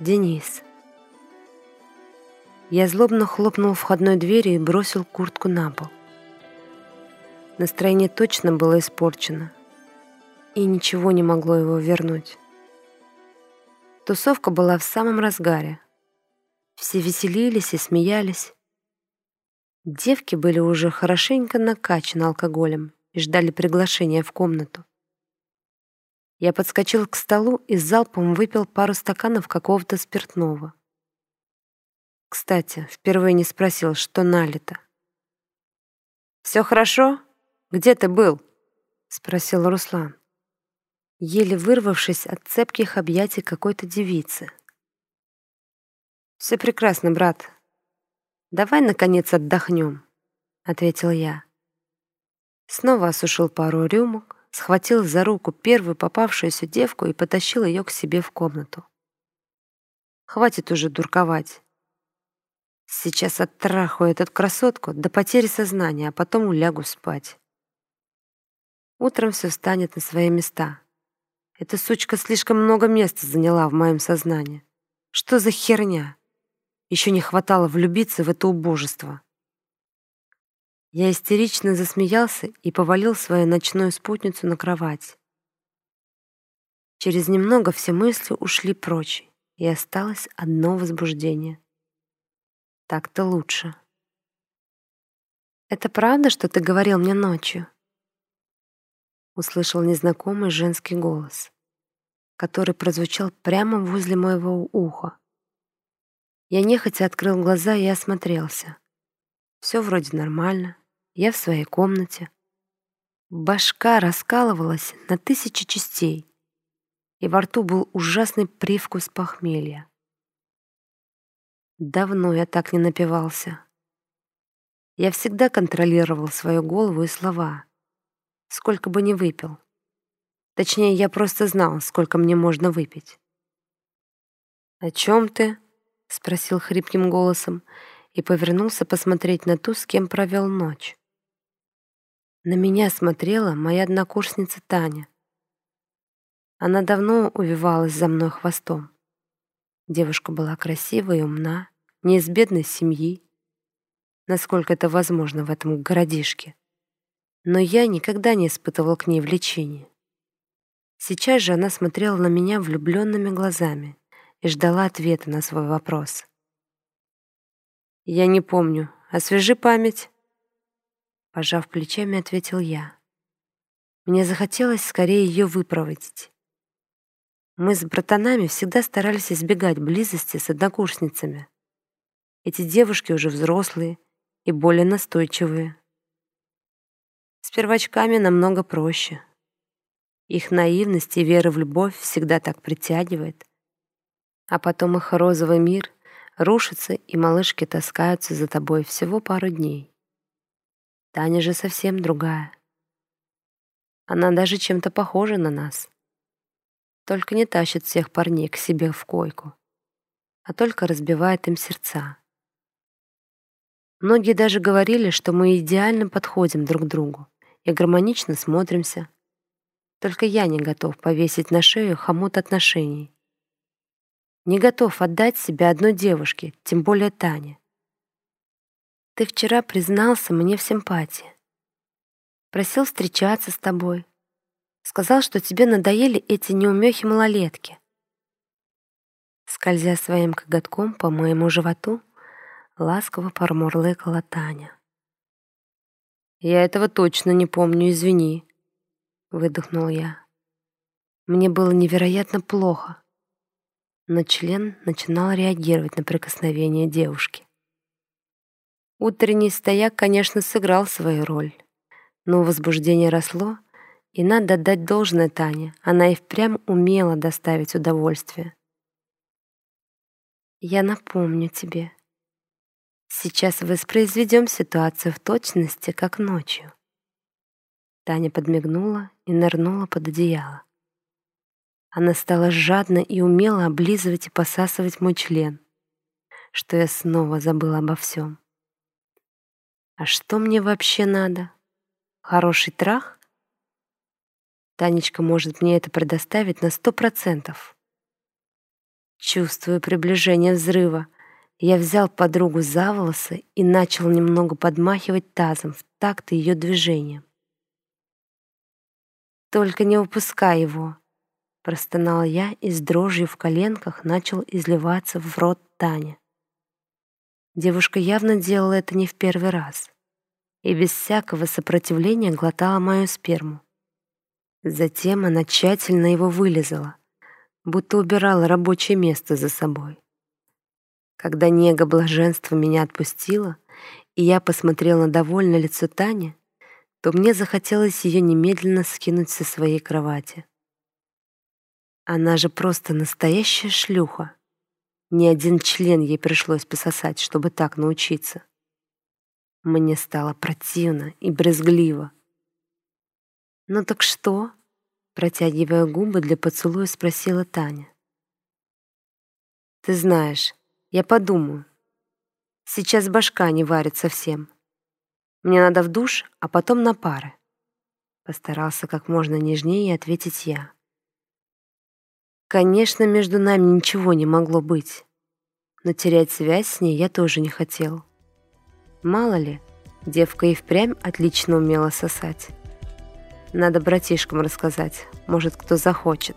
Денис. Я злобно хлопнул входной дверью и бросил куртку на пол. Настроение точно было испорчено, и ничего не могло его вернуть. Тусовка была в самом разгаре. Все веселились и смеялись. Девки были уже хорошенько накачаны алкоголем и ждали приглашения в комнату. Я подскочил к столу и залпом выпил пару стаканов какого-то спиртного. Кстати, впервые не спросил, что налито. «Все хорошо? Где ты был?» — спросил Руслан, еле вырвавшись от цепких объятий какой-то девицы. «Все прекрасно, брат. Давай, наконец, отдохнем», — ответил я. Снова осушил пару рюмок, схватил за руку первую попавшуюся девку и потащил ее к себе в комнату. Хватит уже дурковать. Сейчас оттрахаю эту красотку до потери сознания, а потом улягу спать. Утром все встанет на свои места. Эта сучка слишком много места заняла в моем сознании. Что за херня? Еще не хватало влюбиться в это убожество. Я истерично засмеялся и повалил свою ночную спутницу на кровать. Через немного все мысли ушли прочь, и осталось одно возбуждение. Так-то лучше. «Это правда, что ты говорил мне ночью?» Услышал незнакомый женский голос, который прозвучал прямо возле моего уха. Я нехотя открыл глаза и осмотрелся. Все вроде нормально. Я в своей комнате. Башка раскалывалась на тысячи частей, и во рту был ужасный привкус похмелья. Давно я так не напивался. Я всегда контролировал свою голову и слова, сколько бы ни выпил. Точнее, я просто знал, сколько мне можно выпить. «О чем ты?» — спросил хрипким голосом и повернулся посмотреть на ту, с кем провел ночь. На меня смотрела моя однокурсница Таня. Она давно увивалась за мной хвостом. Девушка была красива и умна, не из бедной семьи, насколько это возможно в этом городишке. Но я никогда не испытывал к ней влечения. Сейчас же она смотрела на меня влюбленными глазами и ждала ответа на свой вопрос. «Я не помню. Освежи память». Пожав плечами, ответил я. Мне захотелось скорее ее выпроводить. Мы с братанами всегда старались избегать близости с однокурсницами. Эти девушки уже взрослые и более настойчивые. С первочками намного проще. Их наивность и вера в любовь всегда так притягивает. А потом их розовый мир рушится, и малышки таскаются за тобой всего пару дней. Таня же совсем другая. Она даже чем-то похожа на нас. Только не тащит всех парней к себе в койку, а только разбивает им сердца. Многие даже говорили, что мы идеально подходим друг другу и гармонично смотримся. Только я не готов повесить на шею хомут отношений. Не готов отдать себя одной девушке, тем более Тане. Ты вчера признался мне в симпатии. Просил встречаться с тобой. Сказал, что тебе надоели эти неумехи-малолетки. Скользя своим коготком по моему животу, ласково промурлыкала Таня. «Я этого точно не помню, извини», — выдохнул я. Мне было невероятно плохо, но член начинал реагировать на прикосновение девушки. Утренний стояк, конечно, сыграл свою роль. Но возбуждение росло, и надо дать должное Тане. Она и впрямь умела доставить удовольствие. Я напомню тебе. Сейчас воспроизведем ситуацию в точности, как ночью. Таня подмигнула и нырнула под одеяло. Она стала жадно и умело облизывать и посасывать мой член, что я снова забыла обо всем. А что мне вообще надо? Хороший трах? Танечка может мне это предоставить на сто процентов. Чувствуя приближение взрыва, я взял подругу за волосы и начал немного подмахивать тазом в такт ее движением. «Только не упускай его!» Простонал я и с дрожью в коленках начал изливаться в рот Таня. Девушка явно делала это не в первый раз и без всякого сопротивления глотала мою сперму. Затем она тщательно его вылизала, будто убирала рабочее место за собой. Когда нега блаженства меня отпустила, и я посмотрела на довольное лицо Тани, то мне захотелось ее немедленно скинуть со своей кровати. Она же просто настоящая шлюха. Ни один член ей пришлось пососать, чтобы так научиться. Мне стало противно и брезгливо. «Ну так что?» Протягивая губы для поцелуя, спросила Таня. «Ты знаешь, я подумаю. Сейчас башка не варит совсем. Мне надо в душ, а потом на пары». Постарался как можно нежнее ответить я. Конечно, между нами ничего не могло быть, но терять связь с ней я тоже не хотел. Мало ли, девка и впрямь отлично умела сосать. Надо братишкам рассказать, может, кто захочет.